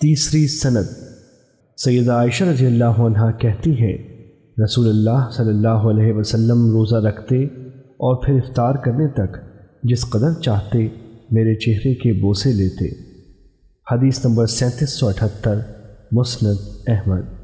تیسری سند۔ سیدہ عائشہ رضی اللہ عنہ کہتی ہے، رسول اللہ صلی اللہ علیہ وسلم روزہ رکھتے اور پھر افطار کرنے تک جس قدر چاہتے میرے چہرے کے بوسے لیتے۔ حدیث نمبر سینتیس سو اٹھتر مسند احمد۔